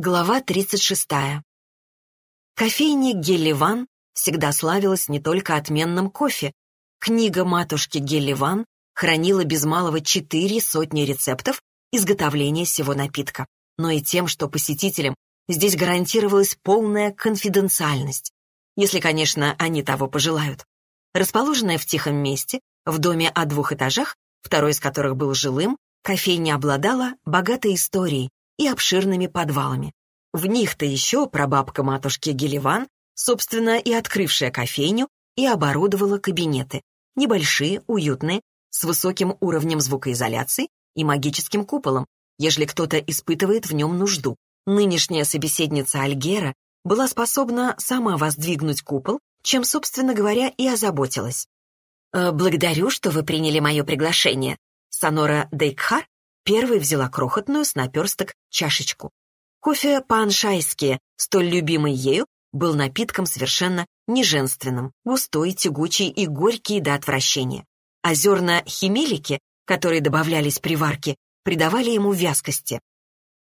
Глава 36. Кофейня Гелливан всегда славилась не только отменным кофе. Книга матушки Гелливан хранила без малого четыре сотни рецептов изготовления всего напитка, но и тем, что посетителям здесь гарантировалась полная конфиденциальность, если, конечно, они того пожелают. Расположенная в тихом месте, в доме о двух этажах, второй из которых был жилым, кофейня обладала богатой историей, и обширными подвалами. В них-то еще прабабка матушки Гелеван, собственно, и открывшая кофейню, и оборудовала кабинеты. Небольшие, уютные, с высоким уровнем звукоизоляции и магическим куполом, ежели кто-то испытывает в нем нужду. Нынешняя собеседница Альгера была способна сама воздвигнуть купол, чем, собственно говоря, и озаботилась. «Э, «Благодарю, что вы приняли мое приглашение». Сонора Дейкхар Первой взяла крохотную с наперсток чашечку. Кофе по-аншайски, столь любимый ею, был напитком совершенно неженственным, густой, тягучий и горький до отвращения. А зерна химелики, которые добавлялись при варке, придавали ему вязкости.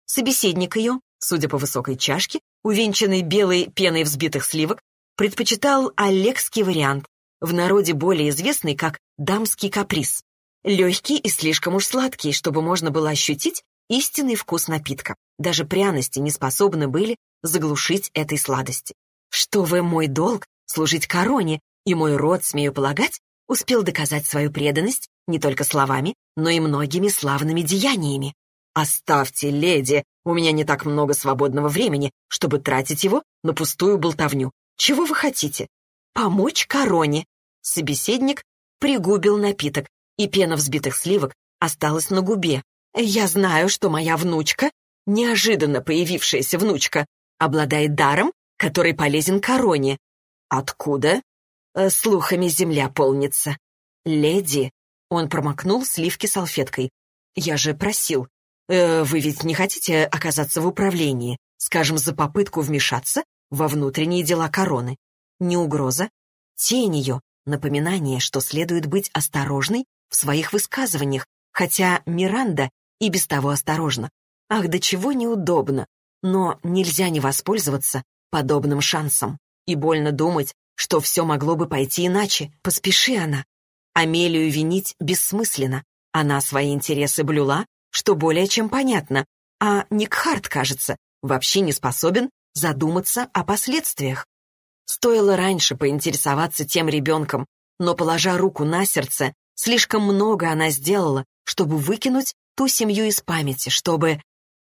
Собеседник ее, судя по высокой чашке, увенчанной белой пеной взбитых сливок, предпочитал олегский вариант, в народе более известный как дамский каприз. Легкий и слишком уж сладкий, чтобы можно было ощутить истинный вкус напитка. Даже пряности не способны были заглушить этой сладости. Что вы, мой долг, служить короне, и мой род, смею полагать, успел доказать свою преданность не только словами, но и многими славными деяниями. «Оставьте, леди, у меня не так много свободного времени, чтобы тратить его на пустую болтовню. Чего вы хотите? Помочь короне?» Собеседник пригубил напиток, и пена взбитых сливок осталась на губе. Я знаю, что моя внучка, неожиданно появившаяся внучка, обладает даром, который полезен короне. Откуда? Э, слухами земля полнится. Леди, он промокнул сливки салфеткой. Я же просил. Э, вы ведь не хотите оказаться в управлении, скажем, за попытку вмешаться во внутренние дела короны? Не угроза? Тень ее, напоминание, что следует быть осторожной в своих высказываниях, хотя Миранда и без того осторожна. Ах, до чего неудобно. Но нельзя не воспользоваться подобным шансом. И больно думать, что все могло бы пойти иначе. Поспеши она. Амелию винить бессмысленно. Она свои интересы блюла, что более чем понятно. А Никхарт, кажется, вообще не способен задуматься о последствиях. Стоило раньше поинтересоваться тем ребенком, но, положа руку на сердце, Слишком много она сделала, чтобы выкинуть ту семью из памяти, чтобы...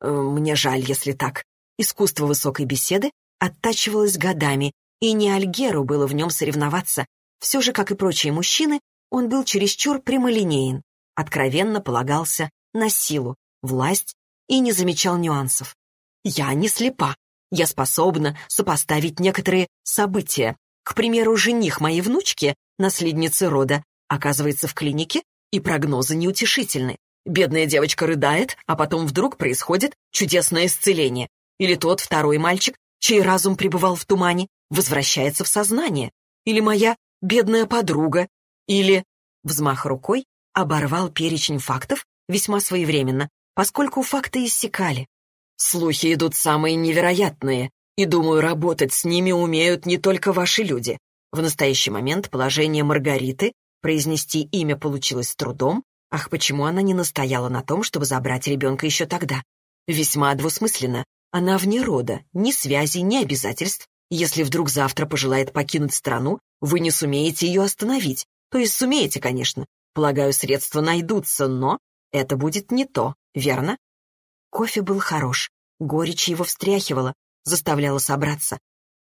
Э, мне жаль, если так. Искусство высокой беседы оттачивалось годами, и не Альгеру было в нем соревноваться. Все же, как и прочие мужчины, он был чересчур прямолинеен, откровенно полагался на силу, власть и не замечал нюансов. «Я не слепа. Я способна сопоставить некоторые события. К примеру, жених моей внучки, наследницы рода, Оказывается, в клинике и прогнозы неутешительны. Бедная девочка рыдает, а потом вдруг происходит чудесное исцеление. Или тот второй мальчик, чей разум пребывал в тумане, возвращается в сознание. Или моя бедная подруга. Или... Взмах рукой оборвал перечень фактов весьма своевременно, поскольку факты иссякали. Слухи идут самые невероятные, и, думаю, работать с ними умеют не только ваши люди. В настоящий момент положение Маргариты Произнести имя получилось трудом. Ах, почему она не настояла на том, чтобы забрать ребенка еще тогда? Весьма двусмысленно. Она вне рода, ни связи, ни обязательств. Если вдруг завтра пожелает покинуть страну, вы не сумеете ее остановить. То есть сумеете, конечно. Полагаю, средства найдутся, но это будет не то, верно? Кофе был хорош. Горечь его встряхивала, заставляла собраться.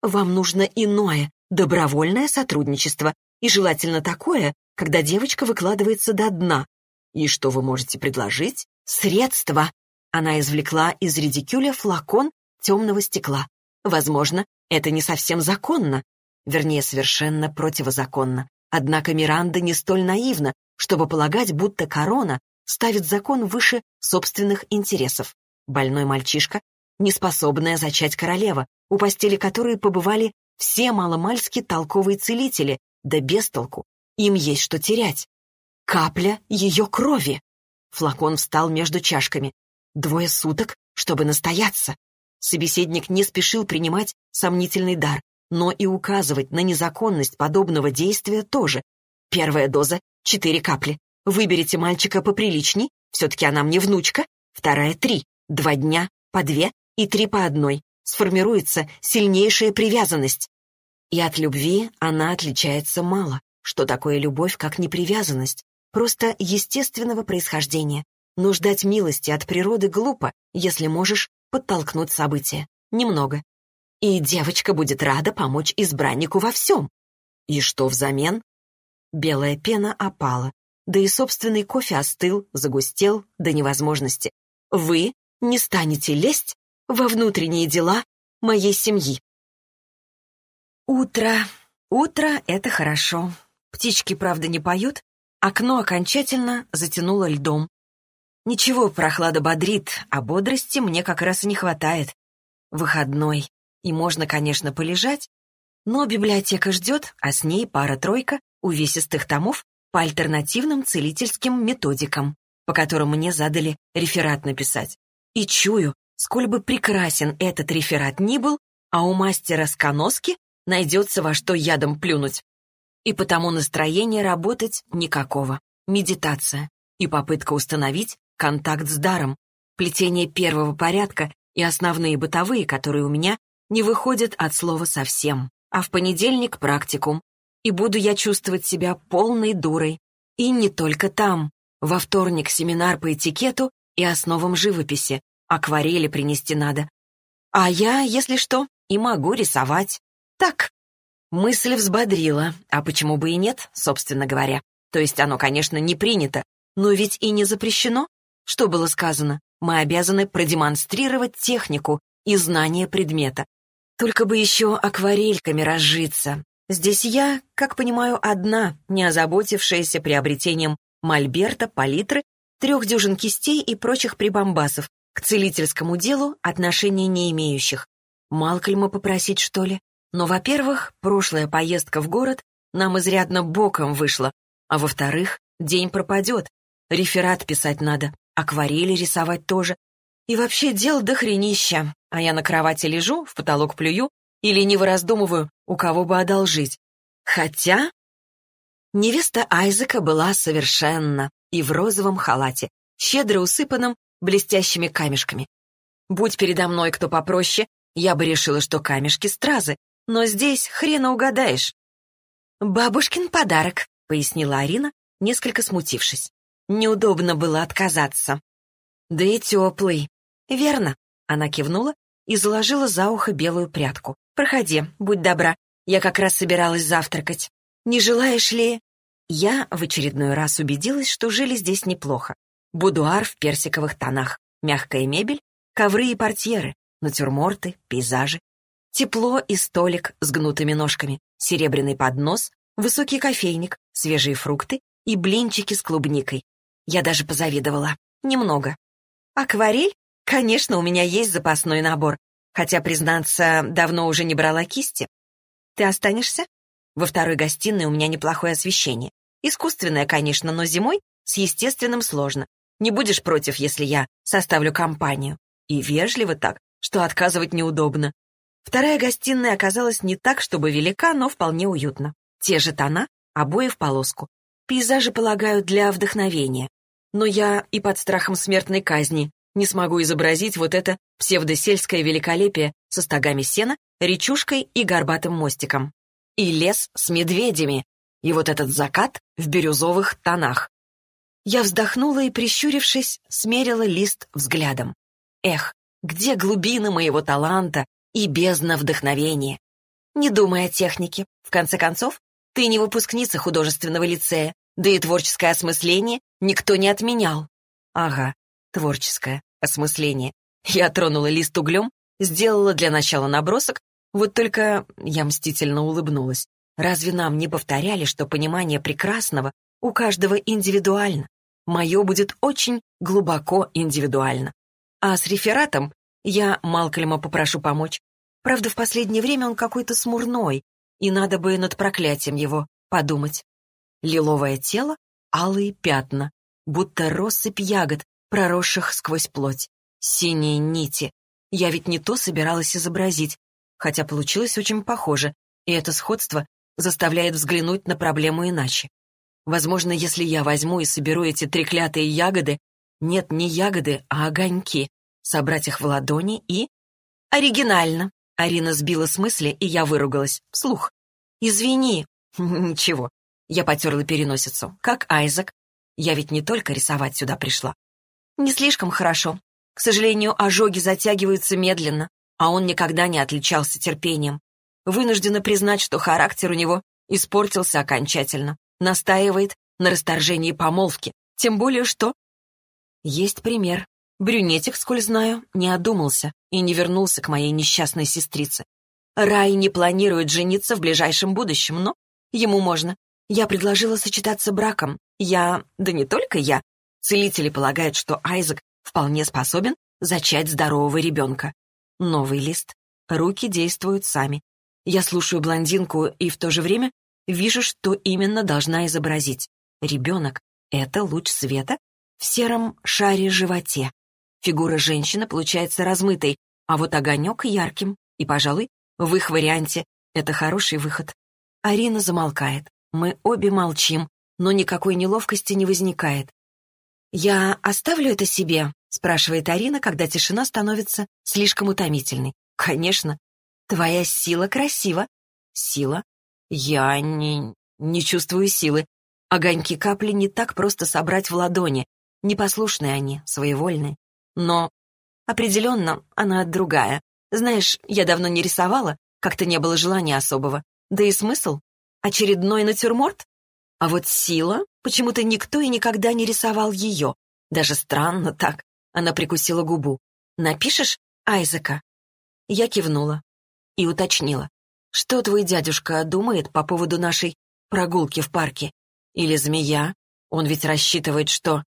Вам нужно иное, добровольное сотрудничество, и желательно такое, когда девочка выкладывается до дна. И что вы можете предложить? Средства. Она извлекла из редикюля флакон темного стекла. Возможно, это не совсем законно. Вернее, совершенно противозаконно. Однако Миранда не столь наивна, чтобы полагать, будто корона ставит закон выше собственных интересов. Больной мальчишка, неспособная зачать королева, у постели которой побывали все маломальски толковые целители, да без толку, им есть что терять. Капля ее крови. Флакон встал между чашками. Двое суток, чтобы настояться. Собеседник не спешил принимать сомнительный дар, но и указывать на незаконность подобного действия тоже. Первая доза — четыре капли. Выберите мальчика поприличней, все-таки она мне внучка. Вторая — три. Два дня по две и три по одной. Сформируется сильнейшая привязанность. И от любви она отличается мало. Что такое любовь, как непривязанность? Просто естественного происхождения. Но ждать милости от природы глупо, если можешь подтолкнуть события. Немного. И девочка будет рада помочь избраннику во всем. И что взамен? Белая пена опала, да и собственный кофе остыл, загустел до невозможности. Вы не станете лезть во внутренние дела моей семьи. Утро. Утро — это хорошо. Птички, правда, не поют. Окно окончательно затянуло льдом. Ничего, прохлада бодрит, а бодрости мне как раз и не хватает. Выходной. И можно, конечно, полежать, но библиотека ждет, а с ней пара-тройка увесистых томов по альтернативным целительским методикам, по которым мне задали реферат написать. И чую, сколь бы прекрасен этот реферат ни был, а у мастера Сконоски найдется во что ядом плюнуть. И потому настроения работать никакого. Медитация и попытка установить контакт с даром, плетение первого порядка и основные бытовые, которые у меня не выходят от слова совсем. А в понедельник практикум. И буду я чувствовать себя полной дурой. И не только там. Во вторник семинар по этикету и основам живописи. Акварели принести надо. А я, если что, и могу рисовать. Так. Мысль взбодрила, а почему бы и нет, собственно говоря. То есть оно, конечно, не принято, но ведь и не запрещено. Что было сказано? Мы обязаны продемонстрировать технику и знание предмета. Только бы еще акварельками разжиться. Здесь я, как понимаю, одна, не озаботившаяся приобретением мольберта, палитры, трех дюжин кистей и прочих прибамбасов, к целительскому делу отношения не имеющих. Малкольма попросить, что ли? Но, во-первых, прошлая поездка в город нам изрядно боком вышла, а во-вторых, день пропадет, реферат писать надо, акварели рисовать тоже. И вообще дел до хренища, а я на кровати лежу, в потолок плюю и лениво раздумываю, у кого бы одолжить. Хотя... Невеста Айзека была совершенно и в розовом халате, щедро усыпанном блестящими камешками. Будь передо мной кто попроще, я бы решила, что камешки стразы, но здесь хрена угадаешь. «Бабушкин подарок», — пояснила Арина, несколько смутившись. Неудобно было отказаться. «Да и теплый». «Верно», — она кивнула и заложила за ухо белую прядку. «Проходи, будь добра, я как раз собиралась завтракать. Не желаешь ли...» Я в очередной раз убедилась, что жили здесь неплохо. Будуар в персиковых тонах, мягкая мебель, ковры и портьеры, натюрморты, пейзажи. Тепло и столик с гнутыми ножками, серебряный поднос, высокий кофейник, свежие фрукты и блинчики с клубникой. Я даже позавидовала. Немного. Акварель? Конечно, у меня есть запасной набор. Хотя, признаться, давно уже не брала кисти. Ты останешься? Во второй гостиной у меня неплохое освещение. Искусственное, конечно, но зимой с естественным сложно. Не будешь против, если я составлю компанию. И вежливо так, что отказывать неудобно. Вторая гостиная оказалась не так, чтобы велика, но вполне уютно. Те же тона, обои в полоску. Пейзажи, полагаю, для вдохновения. Но я и под страхом смертной казни не смогу изобразить вот это псевдосельское великолепие со стогами сена, речушкой и горбатым мостиком. И лес с медведями, и вот этот закат в бирюзовых тонах. Я вздохнула и, прищурившись, смерила лист взглядом. Эх, где глубины моего таланта и бездна вдохновения? Не думай о технике. В конце концов, ты не выпускница художественного лицея, да и творческое осмысление никто не отменял. Ага, творческое осмысление. Я тронула лист углем, сделала для начала набросок, вот только я мстительно улыбнулась. Разве нам не повторяли, что понимание прекрасного у каждого индивидуально? Мое будет очень глубоко индивидуально. А с рефератом я Малкольма попрошу помочь. Правда, в последнее время он какой-то смурной, и надо бы над проклятием его подумать. Лиловое тело, алые пятна, будто россыпь ягод, проросших сквозь плоть, синие нити. Я ведь не то собиралась изобразить, хотя получилось очень похоже, и это сходство заставляет взглянуть на проблему иначе. Возможно, если я возьму и соберу эти треклятые ягоды, нет, не ягоды, а огоньки, собрать их в ладони и... Оригинально. Арина сбила с мысли, и я выругалась. Вслух. «Извини». «Ничего». Я потерла переносицу. «Как Айзек?» Я ведь не только рисовать сюда пришла. «Не слишком хорошо. К сожалению, ожоги затягиваются медленно, а он никогда не отличался терпением. Вынуждена признать, что характер у него испортился окончательно. Настаивает на расторжении помолвки, тем более что... Есть пример. Брюнетик, сколь знаю, не одумался и не вернулся к моей несчастной сестрице. Рай не планирует жениться в ближайшем будущем, но ему можно. Я предложила сочетаться браком. Я, да не только я. Целители полагают, что Айзек вполне способен зачать здорового ребенка. Новый лист. Руки действуют сами. Я слушаю блондинку и в то же время вижу, что именно должна изобразить. Ребенок — это луч света в сером шаре животе. Фигура женщины получается размытой, а вот огонек — ярким. И, пожалуй, в их варианте это хороший выход. Арина замолкает. Мы обе молчим, но никакой неловкости не возникает. «Я оставлю это себе?» — спрашивает Арина, когда тишина становится слишком утомительной. «Конечно. Твоя сила красива». «Сила? Я не... не чувствую силы. Огоньки капли не так просто собрать в ладони. Непослушные они, своевольные. Но определенно она другая. Знаешь, я давно не рисовала, как-то не было желания особого. Да и смысл? Очередной натюрморт? А вот сила, почему-то никто и никогда не рисовал ее. Даже странно так. Она прикусила губу. «Напишешь Айзека?» Я кивнула и уточнила. «Что твой дядюшка думает по поводу нашей прогулки в парке? Или змея? Он ведь рассчитывает, что...»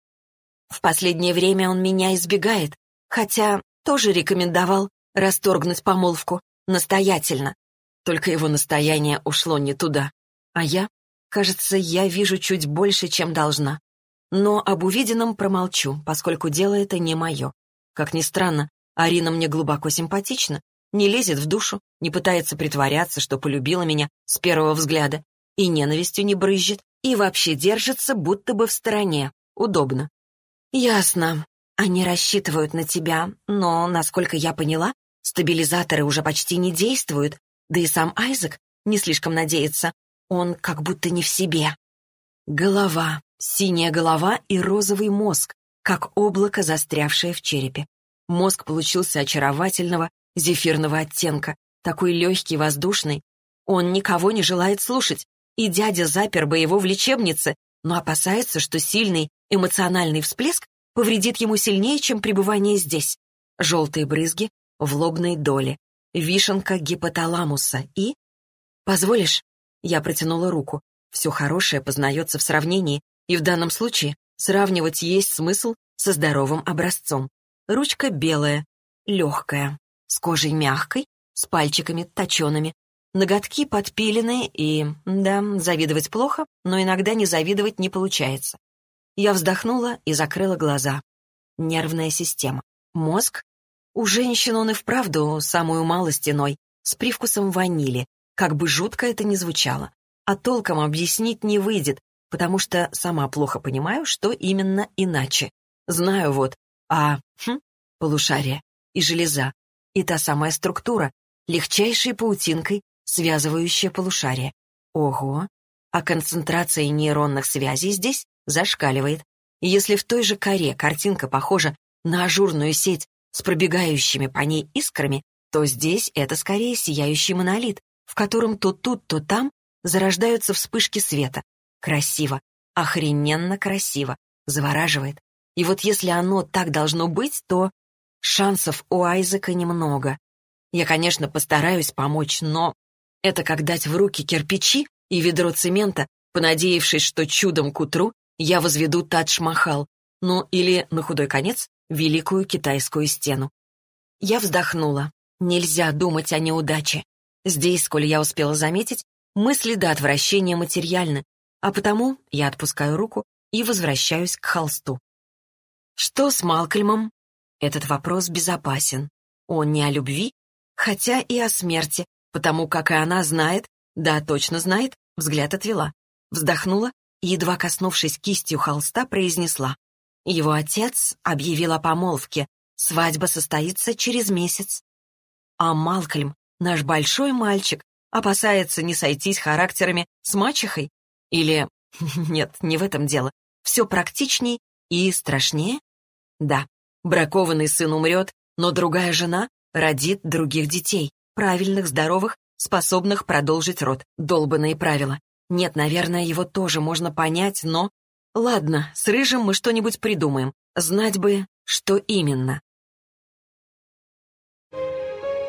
В последнее время он меня избегает, хотя тоже рекомендовал расторгнуть помолвку настоятельно. Только его настояние ушло не туда. А я Кажется, я вижу чуть больше, чем должна. Но об увиденном промолчу, поскольку дело это не мое. Как ни странно, Арина мне глубоко симпатична, не лезет в душу, не пытается притворяться, что полюбила меня с первого взгляда, и ненавистью не брызжет, и вообще держится будто бы в стороне. Удобно. Ясно. Они рассчитывают на тебя, но, насколько я поняла, стабилизаторы уже почти не действуют, да и сам Айзек не слишком надеется. Он как будто не в себе. Голова, синяя голова и розовый мозг, как облако, застрявшее в черепе. Мозг получился очаровательного, зефирного оттенка, такой легкий, воздушный. Он никого не желает слушать, и дядя запер бы его в лечебнице, но опасается, что сильный эмоциональный всплеск повредит ему сильнее, чем пребывание здесь. Желтые брызги в лобной доле, вишенка гипоталамуса и... «Позволишь?» Я протянула руку. Все хорошее познается в сравнении, и в данном случае сравнивать есть смысл со здоровым образцом. Ручка белая, легкая, с кожей мягкой, с пальчиками точеными, ноготки подпиленные и, да, завидовать плохо, но иногда не завидовать не получается. Я вздохнула и закрыла глаза. Нервная система. Мозг? У женщин он и вправду самую малость иной, с привкусом ванили, как бы жутко это ни звучало. А толком объяснить не выйдет, потому что сама плохо понимаю, что именно иначе. Знаю вот, а, хм, полушарие и железа, и та самая структура, легчайшей паутинкой, связывающая полушарие. Ого! А концентрация нейронных связей здесь зашкаливает. И если в той же коре картинка похожа на ажурную сеть с пробегающими по ней искрами, то здесь это скорее сияющий монолит, в котором то тут, то там зарождаются вспышки света. Красиво, охрененно красиво, завораживает. И вот если оно так должно быть, то шансов у Айзека немного. Я, конечно, постараюсь помочь, но это как дать в руки кирпичи и ведро цемента, понадеявшись, что чудом к утру я возведу Тадж-Махал, ну или, на худой конец, Великую Китайскую стену. Я вздохнула. Нельзя думать о неудаче. Здесь, сколь я успела заметить, мысли до отвращения материальны, а потому я отпускаю руку и возвращаюсь к холсту. Что с Малкольмом? Этот вопрос безопасен. Он не о любви, хотя и о смерти, потому как и она знает, да, точно знает, взгляд отвела. Вздохнула едва коснувшись кистью холста, произнесла. Его отец объявил о помолвке. Свадьба состоится через месяц. А Малкольм, наш большой мальчик, опасается не сойтись характерами с мачехой? Или... Нет, не в этом дело. Все практичней и страшнее? Да, бракованный сын умрет, но другая жена родит других детей, правильных, здоровых, способных продолжить род. Долбанные правила. Нет, наверное, его тоже можно понять, но... Ладно, с Рыжим мы что-нибудь придумаем. Знать бы, что именно.